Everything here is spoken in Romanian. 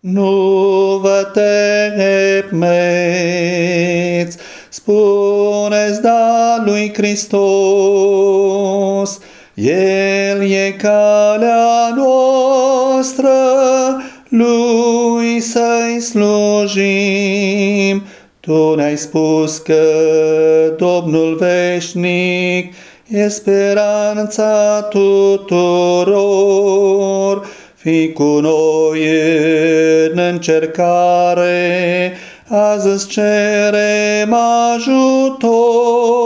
Nu vă temeți, spuneți da lui Hristos, El e calea noastră, lui să-i slujim. Tu ne-ai spus că Domnul veșnic e speranța tuturor. Fii cu noi în încercare, azi îți cerem ajutor.